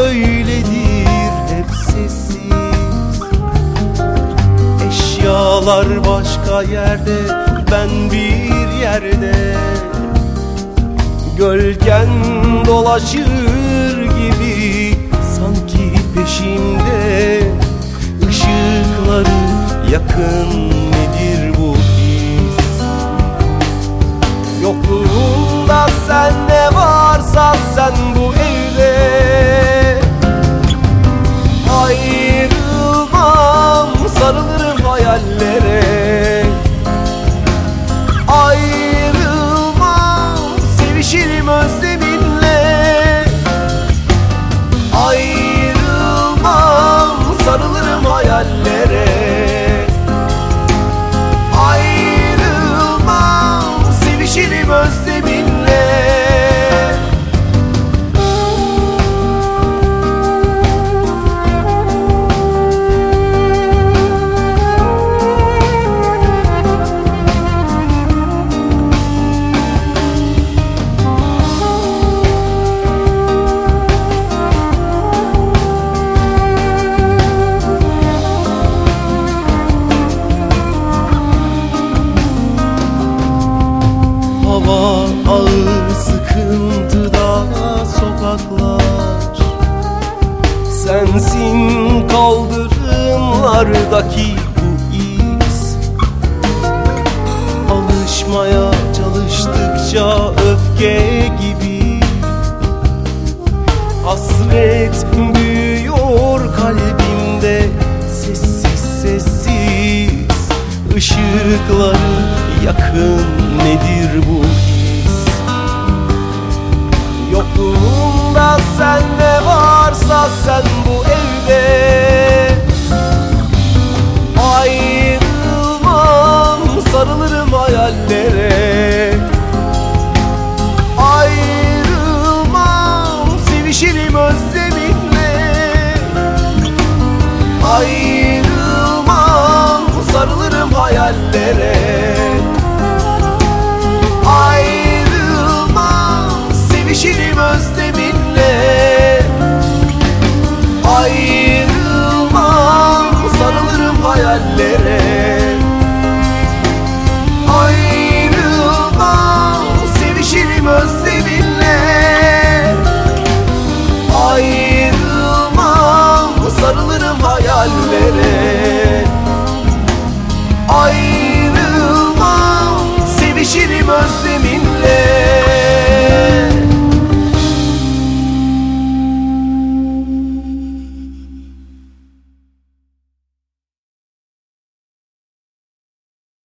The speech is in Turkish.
böyledir hep sessiz. Eşyalar başka yerde ben bir yerde. Gölgen dolaşır gibi yollardaki bu iz Alışmaya çalıştıkça öfke gibi Hasret büyüyor kalbimde. Sessiz sessiz Işıkları yakın nedir bu querer.